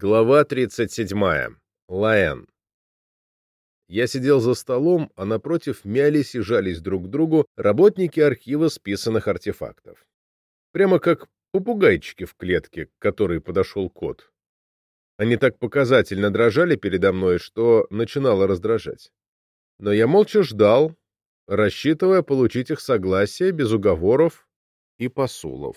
Глава 37. Лаэн. Я сидел за столом, а напротив мялись и жались друг к другу работники архива списанных артефактов. Прямо как попугайчики в клетке, к которой подошел кот. Они так показательно дрожали передо мной, что начинало раздражать. Но я молча ждал, рассчитывая получить их согласие без уговоров и посулов.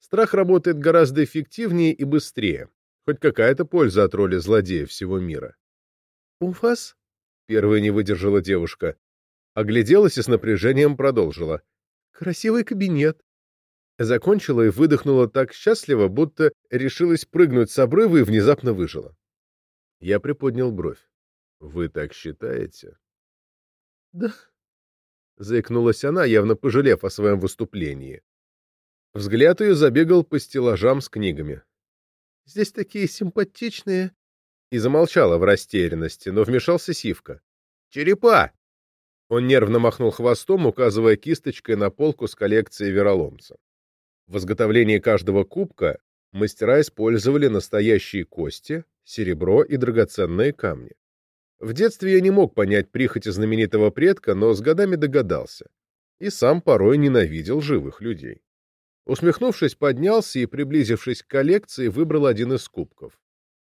Страх работает гораздо эффективнее и быстрее. Хоть какая-то польза от роли злодея всего мира. «У вас?» — первая не выдержала девушка. Огляделась и с напряжением продолжила. «Красивый кабинет». Закончила и выдохнула так счастливо, будто решилась прыгнуть с обрыва и внезапно выжила. Я приподнял бровь. «Вы так считаете?» «Да», — заикнулась она, явно пожалев о своем выступлении. Взгляд ее забегал по стеллажам с книгами. «Здесь такие симпатичные...» И замолчала в растерянности, но вмешался Сивка. «Черепа!» Он нервно махнул хвостом, указывая кисточкой на полку с коллекцией вероломца. В изготовлении каждого кубка мастера использовали настоящие кости, серебро и драгоценные камни. В детстве я не мог понять прихоти знаменитого предка, но с годами догадался. И сам порой ненавидел живых людей. Усмехнувшись, поднялся и, приблизившись к коллекции, выбрал один из кубков.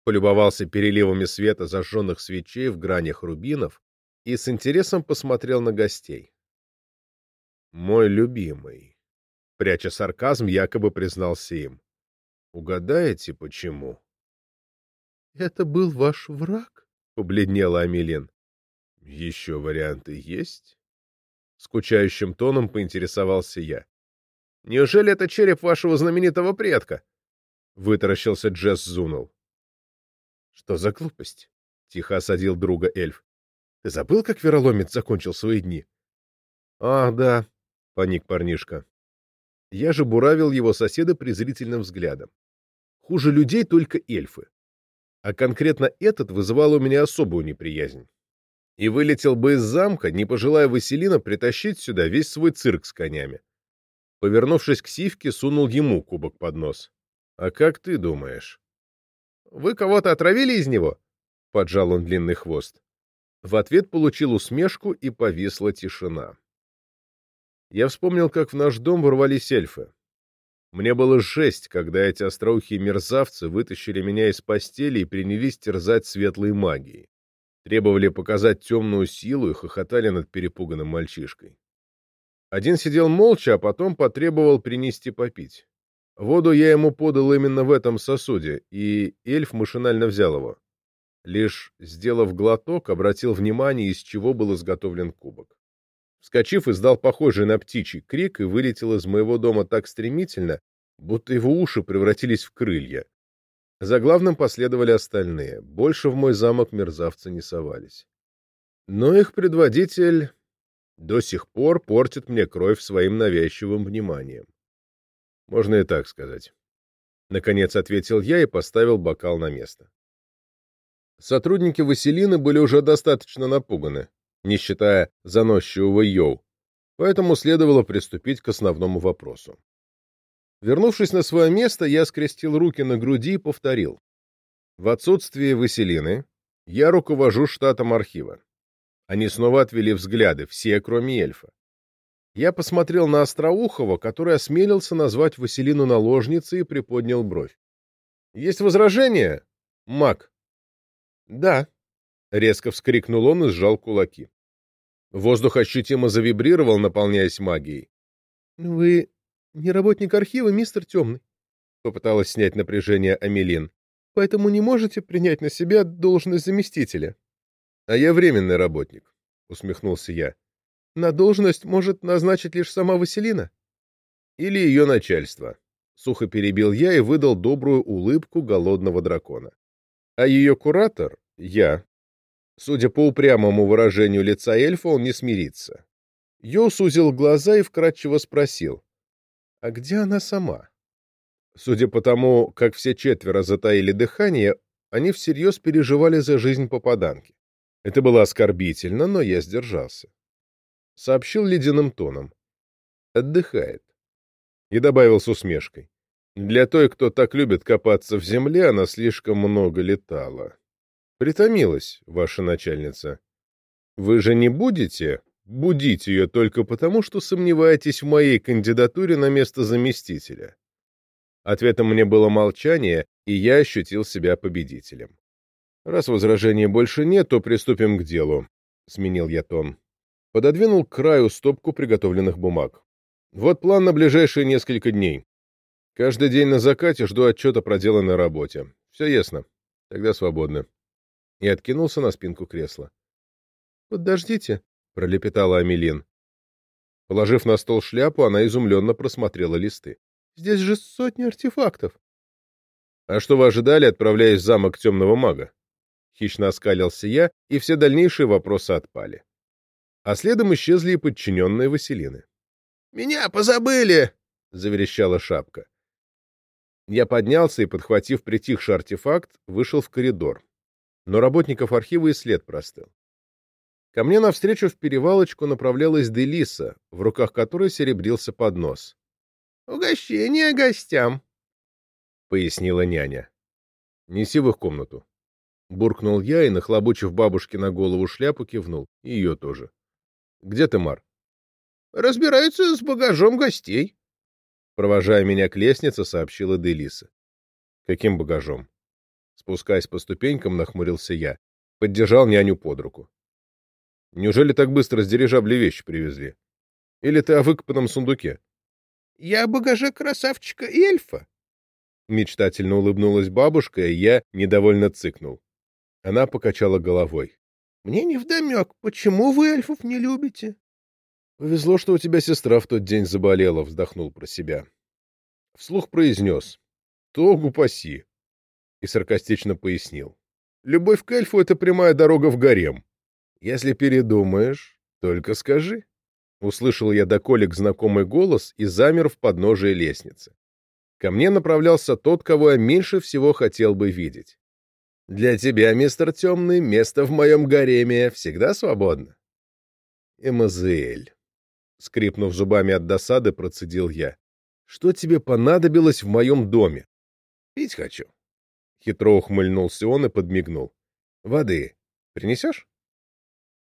Полюбовался переливами света зажженных свечей в гранях рубинов и с интересом посмотрел на гостей. «Мой любимый», — пряча сарказм, якобы признался им. «Угадаете, почему?» «Это был ваш враг?» — побледнела Амелин. «Еще варианты есть?» Скучающим тоном поинтересовался я. Неужели это череп вашего знаменитого предка? Вытаращился Джесс Зунул. Что за глупость? Тихо осадил друга эльф. Ты забыл, как вероломец закончил свои дни? Ах, да, паник парнишка. Я же буравил его соседа презрительным взглядом. Хуже людей только эльфы. А конкретно этот вызывал у меня особую неприязнь. И вылетел бы из замка, не пожелая Василина притащить сюда весь свой цирк с конями. Повернувшись к Сивке, сунул ему кубок под нос. «А как ты думаешь?» «Вы кого-то отравили из него?» — поджал он длинный хвост. В ответ получил усмешку, и повисла тишина. Я вспомнил, как в наш дом ворвались эльфы. Мне было жесть, когда эти остроухие мерзавцы вытащили меня из постели и принялись терзать светлой магией. Требовали показать темную силу и хохотали над перепуганным мальчишкой. Один сидел молча, а потом потребовал принести попить. Воду я ему подал именно в этом сосуде, и эльф машинально взял его. Лишь, сделав глоток, обратил внимание, из чего был изготовлен кубок. Вскочив, издал похожий на птичий крик и вылетел из моего дома так стремительно, будто его уши превратились в крылья. За главным последовали остальные. Больше в мой замок мерзавцы не совались. Но их предводитель до сих пор портит мне кровь своим навязчивым вниманием. Можно и так сказать. Наконец ответил я и поставил бокал на место. Сотрудники Василины были уже достаточно напуганы, не считая заносчивого Йоу, поэтому следовало приступить к основному вопросу. Вернувшись на свое место, я скрестил руки на груди и повторил. В отсутствие Василины я руковожу штатом архива. Они снова отвели взгляды, все, кроме эльфа. Я посмотрел на Остроухова, который осмелился назвать Василину наложницей и приподнял бровь. «Есть возражения, маг?» «Да», — резко вскрикнул он и сжал кулаки. Воздух ощутимо завибрировал, наполняясь магией. «Вы не работник архива, мистер Темный?» — попыталась снять напряжение Амелин. «Поэтому не можете принять на себя должность заместителя?» «А я временный работник», — усмехнулся я. «На должность может назначить лишь сама Василина?» «Или ее начальство», — сухо перебил я и выдал добрую улыбку голодного дракона. «А ее куратор — я». Судя по упрямому выражению лица эльфа, он не смирится. Йо сузил глаза и вкратчиво спросил. «А где она сама?» Судя по тому, как все четверо затаили дыхание, они всерьез переживали за жизнь попаданки. Это было оскорбительно, но я сдержался. Сообщил ледяным тоном. Отдыхает. И добавил с усмешкой. Для той, кто так любит копаться в земле, она слишком много летала. Притомилась, ваша начальница. Вы же не будете будить ее только потому, что сомневаетесь в моей кандидатуре на место заместителя? Ответом мне было молчание, и я ощутил себя победителем. Раз возражений больше нет, то приступим к делу, — сменил я тон. Пододвинул к краю стопку приготовленных бумаг. Вот план на ближайшие несколько дней. Каждый день на закате жду отчета про проделанной работе. Все ясно. Тогда свободно. И откинулся на спинку кресла. «Подождите», — пролепетала Амелин. Положив на стол шляпу, она изумленно просмотрела листы. «Здесь же сотни артефактов». «А что вы ожидали, отправляясь в замок темного мага?» Хищно оскалился я, и все дальнейшие вопросы отпали. А следом исчезли и подчиненные Василины. «Меня позабыли!» — заверещала шапка. Я поднялся и, подхватив притихший артефакт, вышел в коридор. Но работников архива и след простыл. Ко мне навстречу в перевалочку направлялась Делиса, в руках которой серебрился поднос. «Угощение гостям», — пояснила няня. «Неси в их комнату». Буркнул я и, нахлобучив бабушке на голову шляпу, кивнул. И ее тоже. «Где ты, Мар?» «Разбираются с багажом гостей», Провожая меня к лестнице, сообщила Делиса. Каким багажом? Спускаясь по ступенькам, нахмурился я. Поддержал няню под руку. Неужели так быстро с дирижабля вещи привезли? Или ты о выкопанном сундуке? Я о багаже красавчика и эльфа. Мечтательно улыбнулась бабушка, и я недовольно цыкнул. Она покачала головой. Мне невдомек, почему вы эльфов не любите? «Повезло, что у тебя сестра в тот день заболела», — вздохнул про себя. Вслух произнес. «Тогу паси!» И саркастично пояснил. «Любовь к эльфу — это прямая дорога в гарем. Если передумаешь, только скажи». Услышал я до колик знакомый голос и замер в подножии лестницы. Ко мне направлялся тот, кого я меньше всего хотел бы видеть. «Для тебя, мистер Темный, место в моем гареме всегда свободно». Эмазель. Скрипнув зубами от досады, процедил я. «Что тебе понадобилось в моем доме?» «Пить хочу». Хитро ухмыльнулся он и подмигнул. «Воды принесешь?»